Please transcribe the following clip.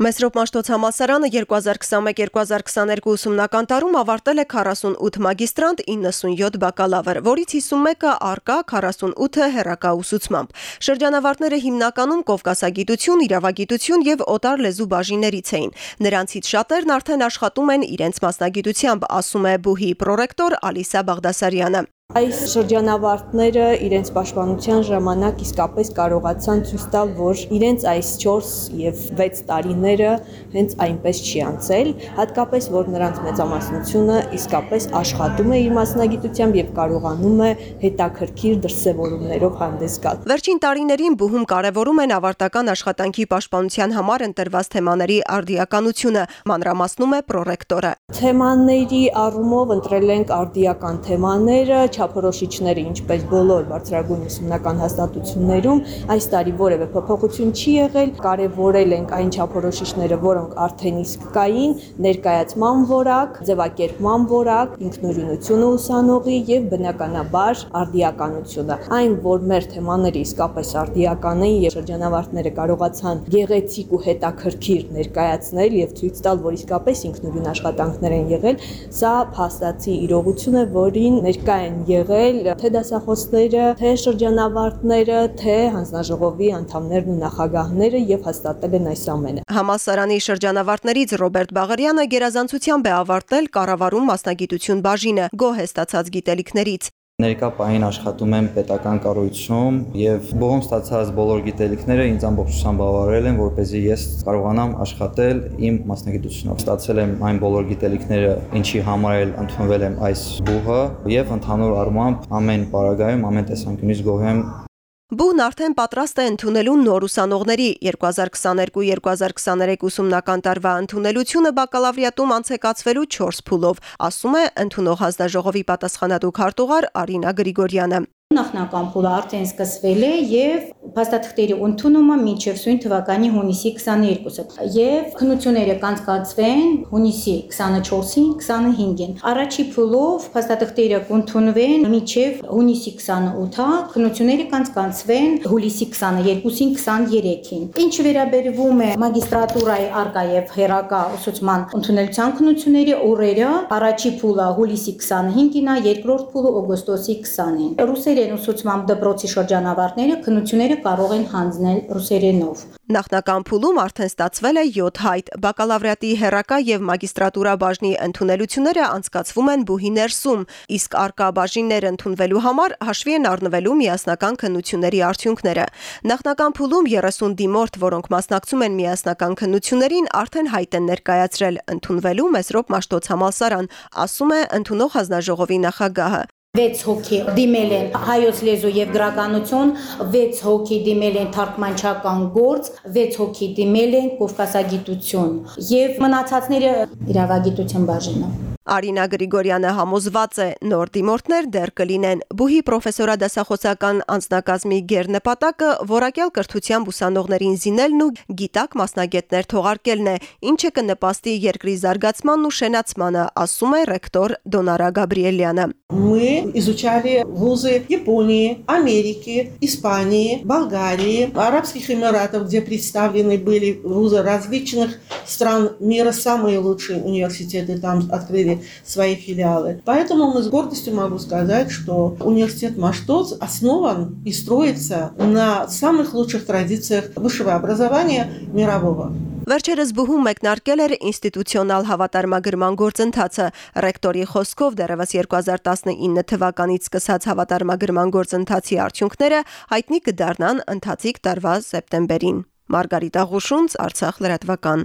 Մեսրոպ Մաշտոց համալսարանը 2021-2022 ուսումնական տարում ավարտել է 48 մագիստրանտ, 97 բակալավր, որից 51-ը արկա, 48-ը հերակա ուսուցմամբ։ Շրջանավարտները հիմնականում կովկասագիտություն, իրավագիտություն եւ օտար լեզու բաժիններից էին։ Նրանցից շատերն արդեն աշխատում են իրենց մասնագիտությամբ, ասում է Բուհի պրոռեկտոր Ալիսա Բաղդասարյանը։ Այս շրջանավարտները իրենց պաշտպանության ժամանակ իսկապես կարողացան ցույց տալ, որ իրենց այս 4 եւ 6 տարիները հենց այնպես չի անցել, հատկապես որ նրանց մեծամասնությունը իսկապես աշխատում է իր մասնագիտությամբ եւ կարողանում է հետաքրքիր դրսեւորումներով հանդես գալ։ Վերջին տարիներին բուհում կարևորում են ավարտական աշխատանքի պաշտպանության համար ընտրված թեմաների արդիականությունը, մանրամասնում է պրոռեկտորը։ Թեմաների առումով ընտրել ենք արդիական թեմաները, չափորոշիչները, ինչպես բոլոր բարձրագույն ուսումնական հաստատություններում, այս տարի որևէ փոփոխություն չի եղել։ Կարևորել ենք այն չափորոշիչները, որոնք արդեն իսկ կային, ներկայացման որակ, ձևակերպման որակ, ինքնուրույնությունը ուսանողի եւ բնականաբար արդիականությունը։ Այն, որ մեր թեմաները իսկապես արդիական են եւ շրջանավարտները կարողացան գեղեցիկ ու հետաքրքիր ներկայացնել եւ ցույց տալ, որ իսկապես ինքնուրույն աշխատանքներ են եղել, սա փաստացի իրողություն է, որին ներկա են եղել թե դասախոսները, թե շրջանավարտները, թե հանձնաժողովի անդամներն ու նախագահները եւ հաստատել են այս ամենը։ Համալսարանի շրջանավարտներից Ռոբերտ Բաղարյանը գերազանցությամբ է ավարտել կառավարում մասնագիտություն բաժինը, գոհ է ստացած գիտելիքներից։ Ներկա պահին աշխատում եմ պետական կառույցում եւ բողոմ ստացած բոլոր գիտելիքները ինձ ամբողջությամբ բավարարել են, որ เป զի ես կարողանամ աշխատել իմ մասնագիտությունով։ Ստացել եմ այն բոլոր գիտելիքները, ինչի համար էլ ընդունվել եմ այս բուհը եւ ընդհանուր առմամբ ամեն պարագայում, ամեն տեսանկյունից գոհ եմ Բուհն արդեն պատրաստ է ընդունելու նոր ուսանողների 2022-2023 ուսումնական տարվա ընդունելությունը բակալավրիատում անցեկացվելու 4 փուլով, ասում է ընդունող հանձնաժողովի պատասխանատու քարտուղար Արինա Գրիգորյանը։ Նախնական փուլը արդեն սկսվել է եւ փաստաթղթերի ընդունումը մինչև սույն թվականի հունիսի 22-ը եւ քննությունները կանցկացվեն հունիսի 24-ին, 25-ին։ Առաջի փուլով փաստաթղթերը կընդունվեն մինչև հունիսի 28-ը, քննությունները կանցկացվեն հուլիսի 22-ին, 23-ին։ Ինչ վերաբերվում է մագիստրատուրայի արկա եւ հերակա ուսուցման ընդունելության քննությունների օրերը, առաջի փուլը հուլիսի 25-ին է, երկրորդ փուլը օգոստոսի 20-ին։ Ռուսերեն ուսուցմամբ դպրոցի շրջանավարտները քննությունները կարող են հանձնել ռուսերենով։ Նախնական փուլում արդեն ստացվել է 7 հայտ։ Բակալավրիատի հերակա եւ մագիստրատուրա բաժնի ընդունելությունները անցկացվում են բուհի ներսում, իսկ արկա բաժիններ ընդունվելու համար հաշվի են առնվելու միասնական քննությունների արդյունքները։ Նախնական փուլում 30 դիմորդ, որոնք մասնակցում են միասնական քննություններին, արդեն հայտ են ներկայացրել ընդունվելու Մեսրոպ Մաշտոց համալսարան, ասում է ընդունող հանձնաժողովի նախագահը։ 6 հոգի դիմել են հայոց լեզու եւ գրականություն, 6 հոգի դիմել են թարգմանչական գործ, 6 հոգի դիմել են կովկասագիտություն եւ մնացածները իրավագիտություն բաժինը։ Արինա Գրիգորյանը համոզված է նոր դիմորդներ դեռ կլինեն։ Բուհի պրոֆեսորադասախոսական անձնակազմի ղերնպատակը որակյալ կրթությամբ ուսանողներին զինելն ու գիտակ մասնագետներ թողարկելն է, ինչը կնպաստի երկրի զարգացմանն ու շենացմանը, ասում է ռեկտոր Դոնարա Գաբրիելյանը։ Мы изучали вузы Японии, Америки, Испании, Болгарии, Арабских Эмиратов, где представлены были вузы различных стран мира, самые лучшие университеты там открыли свои филиалы. Поэтому мы с гордостью могу сказать, что университет Маштоц основан и строится на самых лучших традициях высшего образования мирового. Վերջերս բուհում մեկնարկել էր ինստիտուցիոնալ հավատարմագրման գործընթացը։ Ռեկտորի խոսքով դեռևս 2019 թվականից սկսած հավատարմագրման գործընթացի արդյունքները հայտնի կդառնան ընթացիկ տարվա սեպտեմբերին։ Մարգարիտ Աղուշունց, Արցախ լրատվական։